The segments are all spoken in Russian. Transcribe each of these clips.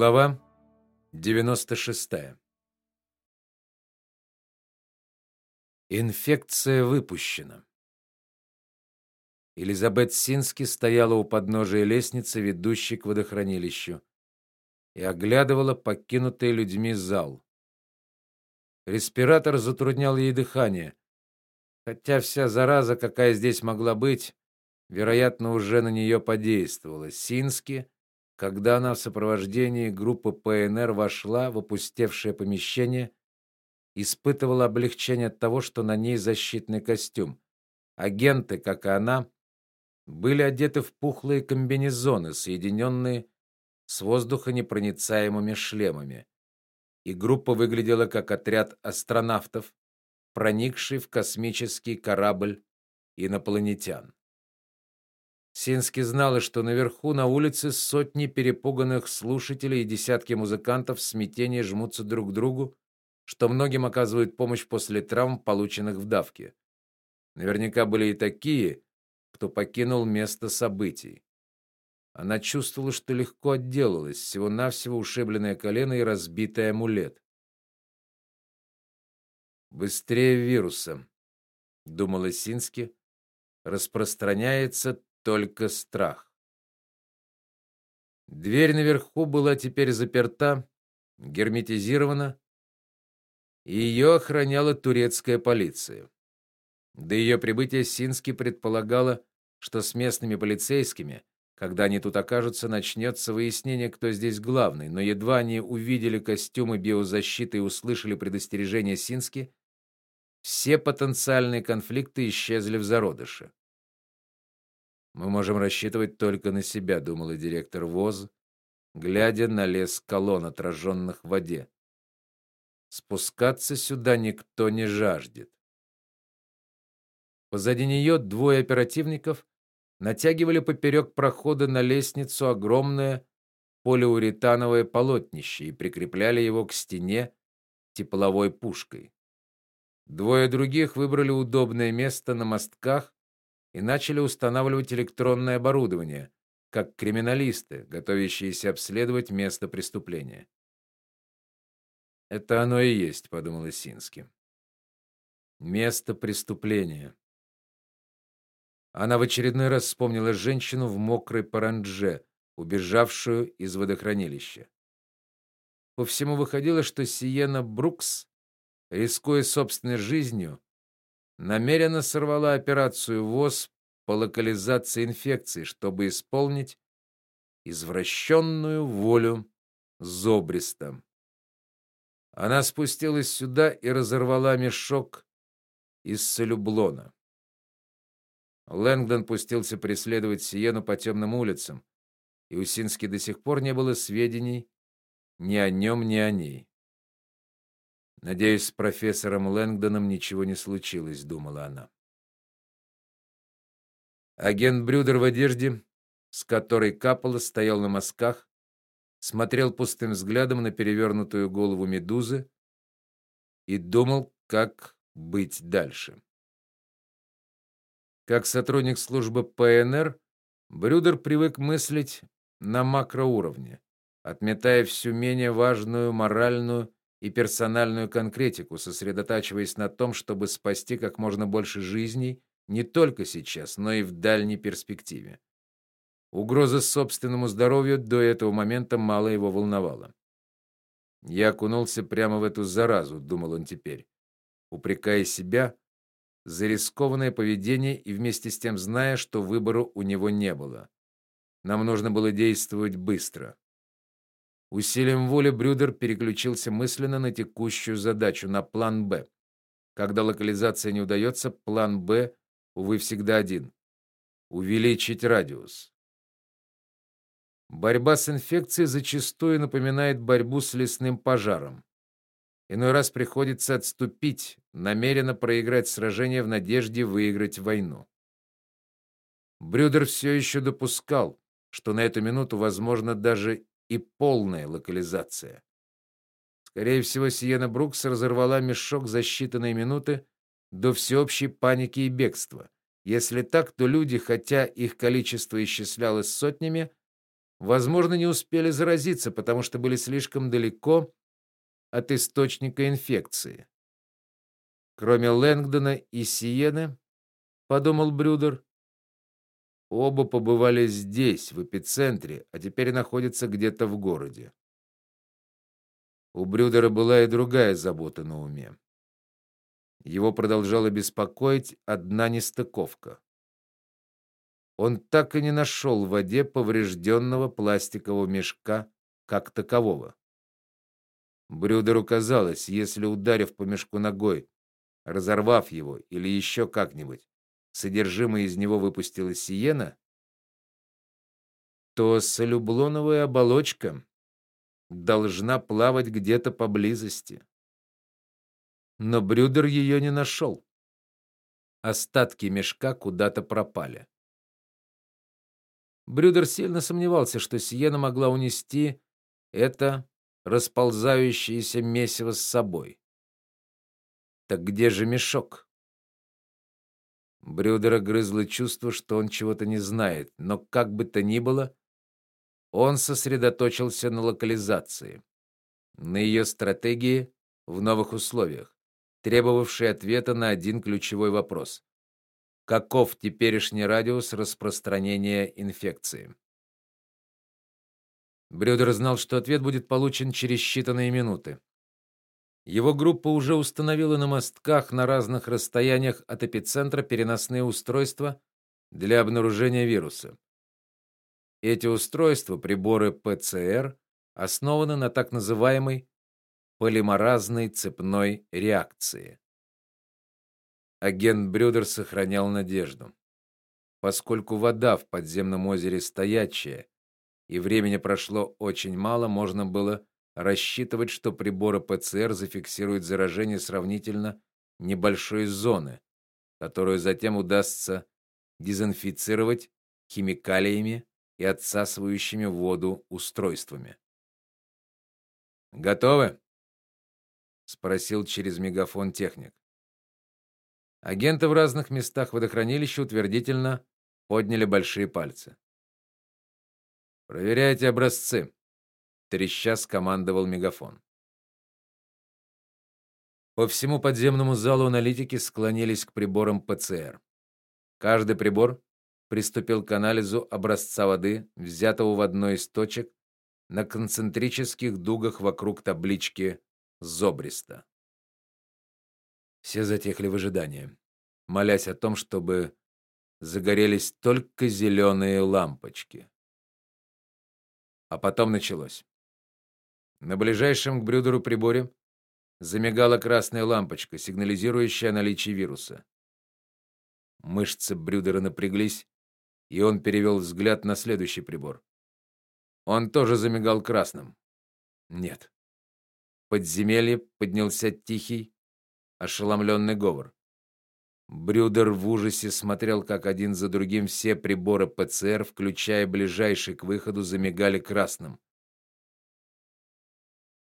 Глава 96. Инфекция выпущена. Элизабет Сински стояла у подножия лестницы, ведущей к водохранилищу, и оглядывала покинутый людьми зал. Респиратор затруднял ей дыхание, хотя вся зараза, какая здесь могла быть, вероятно, уже на нее подействовала. Сински когда она в сопровождении группы ПНР вошла в опустевшее помещение, испытывала облегчение от того, что на ней защитный костюм. Агенты, как и она, были одеты в пухлые комбинезоны, соединенные с воздухонепроницаемыми шлемами. И группа выглядела как отряд астронавтов, проникший в космический корабль инопланетян. Сински знала, что наверху на улице сотни перепуганных слушателей и десятки музыкантов в смятении жмутся друг к другу, что многим оказывают помощь после травм, полученных в давке. Наверняка были и такие, кто покинул место событий. Она чувствовала, что легко отделалась, всего-навсего ушибленное колено и разбитый амулет. Быстрее вируса, думала Сински, распространяется только страх. Дверь наверху была теперь заперта, герметизирована, и ее охраняла турецкая полиция. До ее прибытия Сински предполагала, что с местными полицейскими, когда они тут окажутся, начнется выяснение, кто здесь главный, но едва они увидели костюмы биозащиты и услышали предостережение Сински, все потенциальные конфликты исчезли в зародыше. Мы можем рассчитывать только на себя, думал директор ВОЗ, глядя на лес колонн, отраженных в воде. Спускаться сюда никто не жаждет. Позади нее двое оперативников натягивали поперек прохода на лестницу огромное полиуретановое полотнище и прикрепляли его к стене тепловой пушкой. Двое других выбрали удобное место на мостках и начали устанавливать электронное оборудование, как криминалисты, готовящиеся обследовать место преступления. Это оно и есть, подумал Сински. Место преступления. Она в очередной раз вспомнила женщину в мокрой парандже, убежавшую из водохранилища. По всему выходило, что Сиена Брукс, рискуя собственной жизнью, намеренно сорвала операцию ВОЗ по локализации инфекции, чтобы исполнить извращенную волю Зобриста. Она спустилась сюда и разорвала мешок из солюблона. Лэнгдон пустился преследовать Сиену по темным улицам, и у Сински до сих пор не было сведений ни о нем, ни о ней. Надеюсь, с профессором Лэнгдоном ничего не случилось, думала она. Агент Брюдер в одежде, с которой капало, стоял на мазках, смотрел пустым взглядом на перевернутую голову медузы и думал, как быть дальше. Как сотрудник службы ПНР, Брюдер привык мыслить на макроуровне, отметая всю менее важную моральную и персональную конкретику, сосредотачиваясь на том, чтобы спасти как можно больше жизней не только сейчас, но и в дальней перспективе. Угроза собственному здоровью до этого момента мало его волновала. Я окунулся прямо в эту заразу, думал он теперь, упрекая себя за рискованное поведение и вместе с тем зная, что выбора у него не было. Нам нужно было действовать быстро. Усилием воли Брюдер переключился мысленно на текущую задачу, на план Б. Когда локализация не удается, план Б увы всегда один увеличить радиус. Борьба с инфекцией зачастую напоминает борьбу с лесным пожаром. Иной раз приходится отступить, намеренно проиграть сражение в надежде выиграть войну. Брюдер все еще допускал, что на эту минуту возможно даже и полная локализация. Скорее всего, Сиена Брукс разорвала мешок за считанные минуты до всеобщей паники и бегства. Если так, то люди, хотя их количество исчислялось сотнями, возможно, не успели заразиться, потому что были слишком далеко от источника инфекции. Кроме Лэнгдона и Сиены, подумал Брюдер, оба побывали здесь, в эпицентре, а теперь находятся где-то в городе. У Брюдера была и другая забота на уме. Его продолжала беспокоить одна нестыковка. Он так и не нашел в воде поврежденного пластикового мешка как такового. Брюдеру казалось, если ударив по мешку ногой, разорвав его или еще как-нибудь, содержимое из него выпустила сиена, то солюблоновая оболочка должна плавать где-то поблизости. Но Брюдер ее не нашел. Остатки мешка куда-то пропали. Брюдер сильно сомневался, что Сиена могла унести это расползающееся месиво с собой. Так где же мешок? Брюдера грызло чувство, что он чего-то не знает, но как бы то ни было, он сосредоточился на локализации, на ее стратегии в новых условиях, требовавшей ответа на один ключевой вопрос: каков теперешний радиус распространения инфекции? Брюдер знал, что ответ будет получен через считанные минуты. Его группа уже установила на мостках на разных расстояниях от эпицентра переносные устройства для обнаружения вируса. Эти устройства, приборы ПЦР, основаны на так называемой полимеразной цепной реакции. Агент Брюдер сохранял надежду. Поскольку вода в подземном озере стоячая, и времени прошло очень мало, можно было рассчитывать, что приборы ПЦР зафиксируют заражение сравнительно небольшой зоны, которую затем удастся дезинфицировать химикалиями и отсасывающими воду устройствами. Готовы? спросил через мегафон техник. Агенты в разных местах водохранилища утвердительно подняли большие пальцы. Проверяйте образцы, треща скомандовал мегафон. По всему подземному залу аналитики склонились к приборам ПЦР. Каждый прибор приступил к анализу образца воды, взятого в одной из точек на концентрических дугах вокруг таблички Зобриста. Все затихли в ожидании, молясь о том, чтобы загорелись только зеленые лампочки. А потом началось. На ближайшем к Брюдеру приборе замигала красная лампочка, сигнализирующая о наличии вируса. Мышцы Брюдера напряглись, и он перевел взгляд на следующий прибор. Он тоже замигал красным. Нет. Подземелье поднялся тихий, ошеломленный говор. Брюдер в ужасе смотрел, как один за другим все приборы ПЦР, включая ближайший к выходу, замигали красным.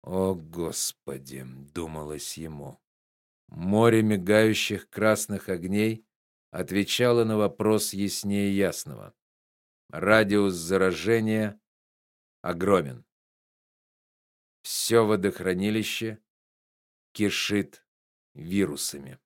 О, господи, думалось ему. Море мигающих красных огней отвечало на вопрос яснее ясного. Радиус заражения огромен. Все водохранилище кишит вирусами.